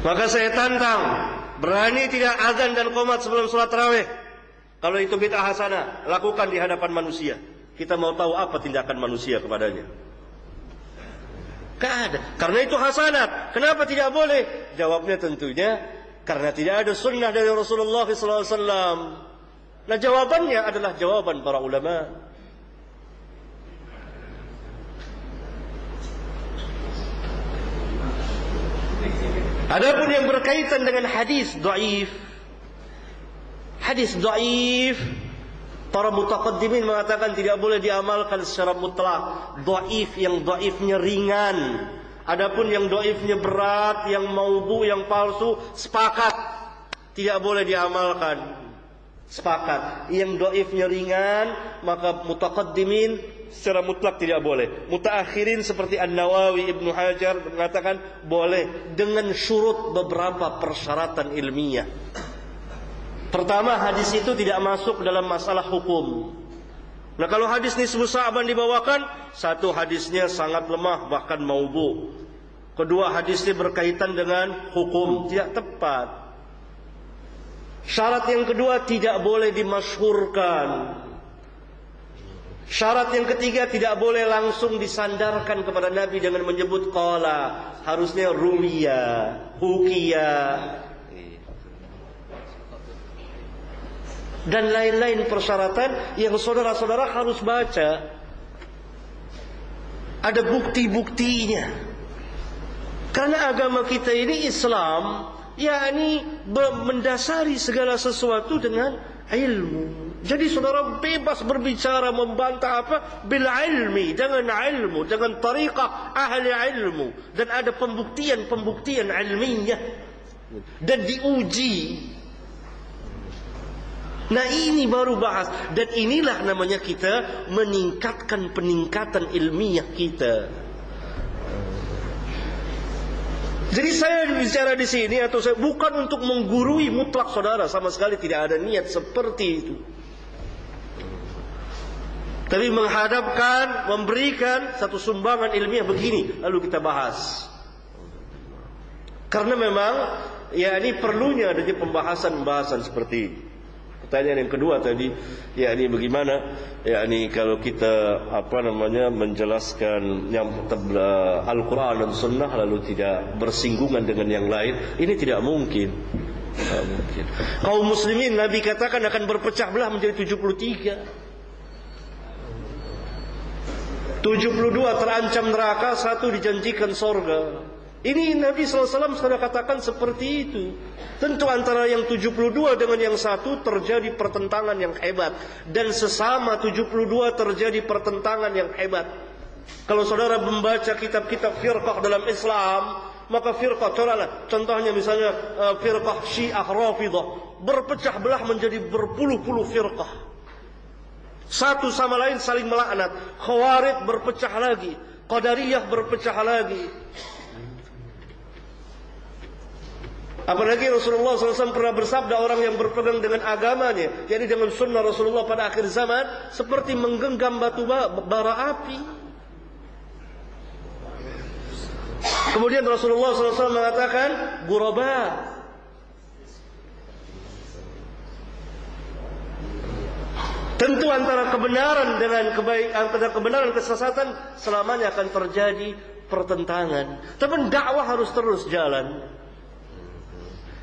Maka saya tantang, berani tidak azan dan qomat sebelum sholat tarawih? Kalau itu bid'ah hasanah, lakukan di hadapan manusia. Kita mau tahu apa tindakan manusia kepadanya. Ada. Karena itu hasanat. Kenapa tidak boleh? Jawabnya tentunya karena tidak ada sunnah dari Rasulullah SAW. Nah jawabannya adalah jawaban para ulama. Adapun yang berkaitan dengan hadis dhaif. Hadis dhaif para mutaqaddimin mengatakan tidak boleh diamalkan secara mutlak. Dhaif yang dhaifnya ringan. Adapun yang dhaifnya berat, yang maudhu, yang palsu, sepakat tidak boleh diamalkan. Sepakat. Yang dhaifnya ringan, maka mutaqaddimin secara mutlak tidak boleh. Mutaakhirin seperti An-Nawawi Ibnu Hajar mengatakan boleh dengan syurut beberapa persyaratan ilmiah. Pertama, hadis itu tidak masuk dalam masalah hukum. Nah, kalau hadis nisbu sa'ban dibawakan, satu hadisnya sangat lemah bahkan maudhu. Kedua, hadisnya berkaitan dengan hukum, tidak tepat. Syarat yang kedua tidak boleh dimasyhurkan. Syarat yang ketiga tidak boleh langsung disandarkan kepada Nabi dengan menyebut qala. Harusnya ruwiya, hukiya. Dan lain-lain persyaratan yang saudara-saudara harus baca. Ada bukti-buktinya. Karena agama kita ini Islam, yakni mendasari segala sesuatu dengan ilmu. Jadi saudara bebas berbicara membantah apa bil ilmi dengan ilmu dengan tariqah ahli ilmu dan ada pembuktian-pembuktian ilmiah dan diuji. Nah ini baru bahas dan inilah namanya kita meningkatkan peningkatan ilmiah kita. Jadi saya bicara di sini atau saya bukan untuk menggurui mutlak saudara sama sekali tidak ada niat seperti itu. Tapi menghadapkan, memberikan satu sumbangan ilmiah begini, lalu kita bahas. Karena memang, ya ini perlunya adanya pembahasan-pembahasan seperti ini. Pertanyaan yang kedua tadi, ya ini bagaimana, ya ini kalau kita apa namanya menjelaskan yang Al-Quran dan Sunnah lalu tidak bersinggungan dengan yang lain, ini tidak mungkin. Tidak mungkin. Kaum Muslimin Nabi katakan akan berpecah belah menjadi 73. 72 terancam neraka, satu dijanjikan sorga. Ini Nabi SAW sudah katakan seperti itu. Tentu antara yang 72 dengan yang satu terjadi pertentangan yang hebat. Dan sesama 72 terjadi pertentangan yang hebat. Kalau saudara membaca kitab-kitab firqah dalam Islam, maka firqah, contohnya misalnya uh, firqah syiah rafidah, berpecah belah menjadi berpuluh-puluh firqah. Satu sama lain saling melaknat. Khawarid berpecah lagi. Qadariyah berpecah lagi. Apalagi Rasulullah SAW pernah bersabda orang yang berpegang dengan agamanya. Jadi dengan sunnah Rasulullah pada akhir zaman. Seperti menggenggam batu bara api. Kemudian Rasulullah SAW mengatakan. Gurabah. Tentu antara kebenaran dengan kebaikan antara kebenaran kesesatan selamanya akan terjadi pertentangan. Tapi dakwah harus terus jalan.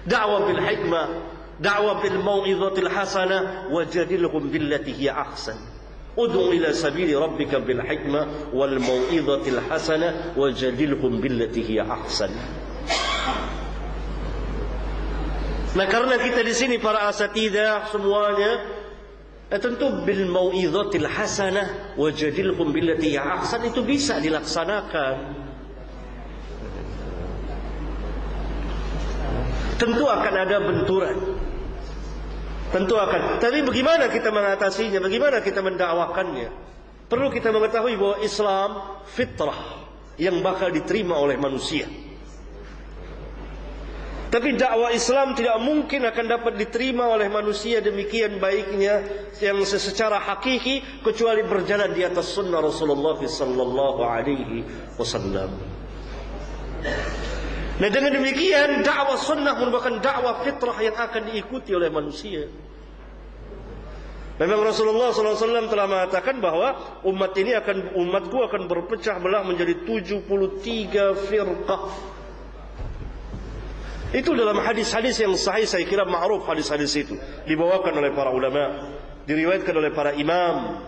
Dakwah bil hikmah, dakwah bil mau'izatil hasanah wajadilhum billati hiya ahsan. Ud'u ila sabili rabbika bil hikmah wal mau'izatil hasanah wajadilhum billati hiya ahsan. Nah karena kita di sini para asatidah semuanya tentu bil mau'izatil hasanah wajadilhum billati ya ahsan itu bisa dilaksanakan. Tentu akan ada benturan. Tentu akan. Tapi bagaimana kita mengatasinya? Bagaimana kita mendakwakannya? Perlu kita mengetahui bahwa Islam fitrah yang bakal diterima oleh manusia. Tapi dakwah Islam tidak mungkin akan dapat diterima oleh manusia demikian baiknya yang secara hakiki kecuali berjalan di atas sunnah Rasulullah sallallahu alaihi wasallam. Nah dengan demikian dakwah sunnah merupakan dakwah fitrah yang akan diikuti oleh manusia. Memang Rasulullah SAW telah mengatakan bahawa umat ini akan umatku akan berpecah belah menjadi 73 firqah. Itu dalam hadis-hadis yang sahih saya kira ma'ruf hadis-hadis itu dibawakan oleh para ulama, diriwayatkan oleh para imam.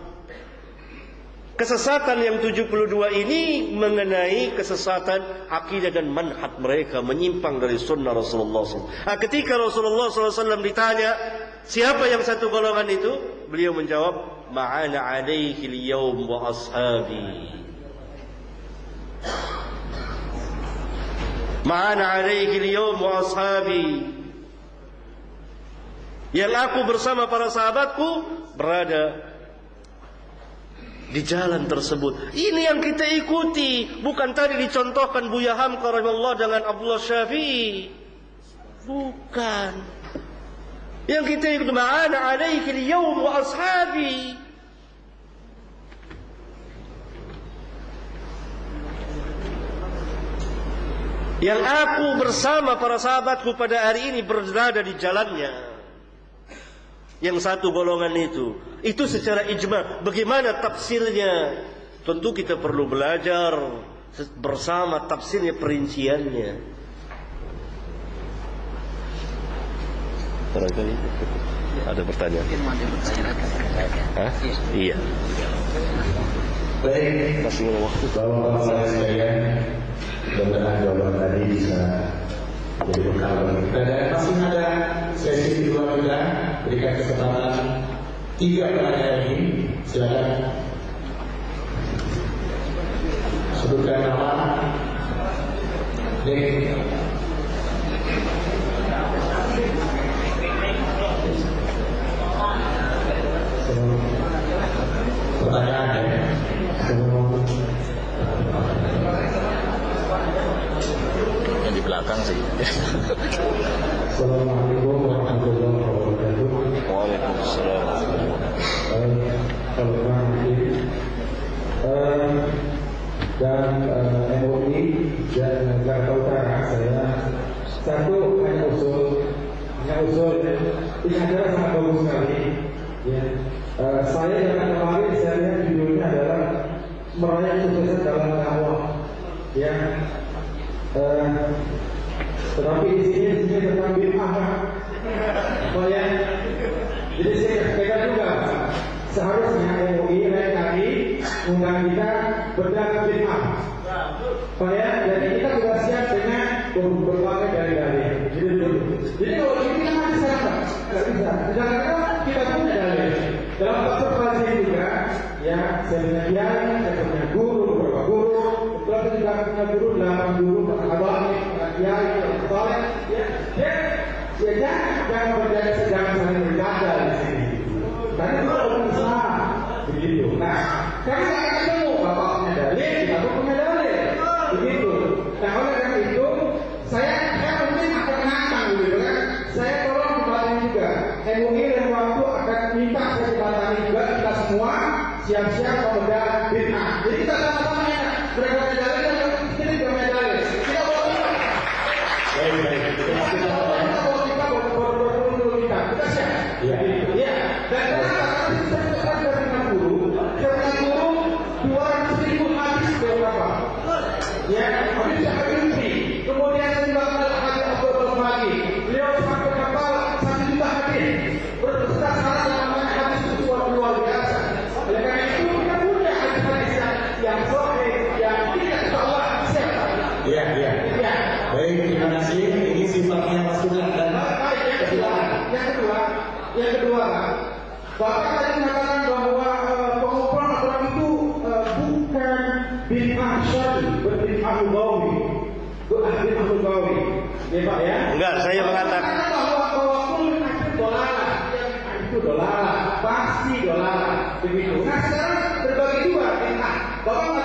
Kesesatan yang 72 ini mengenai kesesatan akidah dan manhaj mereka menyimpang dari sunnah Rasulullah SAW. Nah, ketika Rasulullah SAW ditanya siapa yang satu golongan itu, beliau menjawab, Ma'ana alaihi liyawm wa ashabi. Ma'ana alaihi liyawm wa ashabi. Yang aku bersama para sahabatku berada di jalan tersebut. Ini yang kita ikuti. Bukan tadi dicontohkan Buya Hamka Allah dengan Abdullah Syafi'i. Bukan. Yang kita ikuti. Ma'ana alaiki liyawm wa ashabi. Yang aku bersama para sahabatku pada hari ini berada di jalannya. Yang satu golongan itu itu secara ijma. Bagaimana tafsirnya? Tentu kita perlu belajar bersama tafsirnya perinciannya. Barangkali ada pertanyaan. Hah? Iya. Baik, Masih ada waktu. Bapak-bapak sekalian, mudah-mudahan jawaban tadi bisa jadi bekal bagi kita. Dan masih ada sesi kedua kita, berikan kesempatan tiga pertanyaan ini. Silakan. Sebutkan nama. Dan belakang sih. Assalamualaikum warahmatullahi wabarakatuh. Waalaikumsalam. Eh, eh, dan eh, MUI dan Jakarta Utara saya satu hanya usul hanya usul ini adalah sangat bagus sekali ya Eh, saya yang kemarin saya lihat judulnya adalah meraih sukses dalam dakwah ya Eh, tetapi di sini di sini tentang bid'ah oh ya jadi saya pegang juga seharusnya MUI lain kali undang kita berdagang bid'ah. Pak ya, jadi kita sudah siap dengan berbagai dalil-dalil. Jadi dulu. Jadi kalau ini kita masih sama, nggak bisa. Sedangkan kita punya dalil. Dalam observasi juga, ya saya Pak ya. Enggak, saya mengatakan bahwa kulun itu dolalah, itu dolalah, pasti dolalah, begitu. Nah sekarang berbagi dua bid'ah. Bapak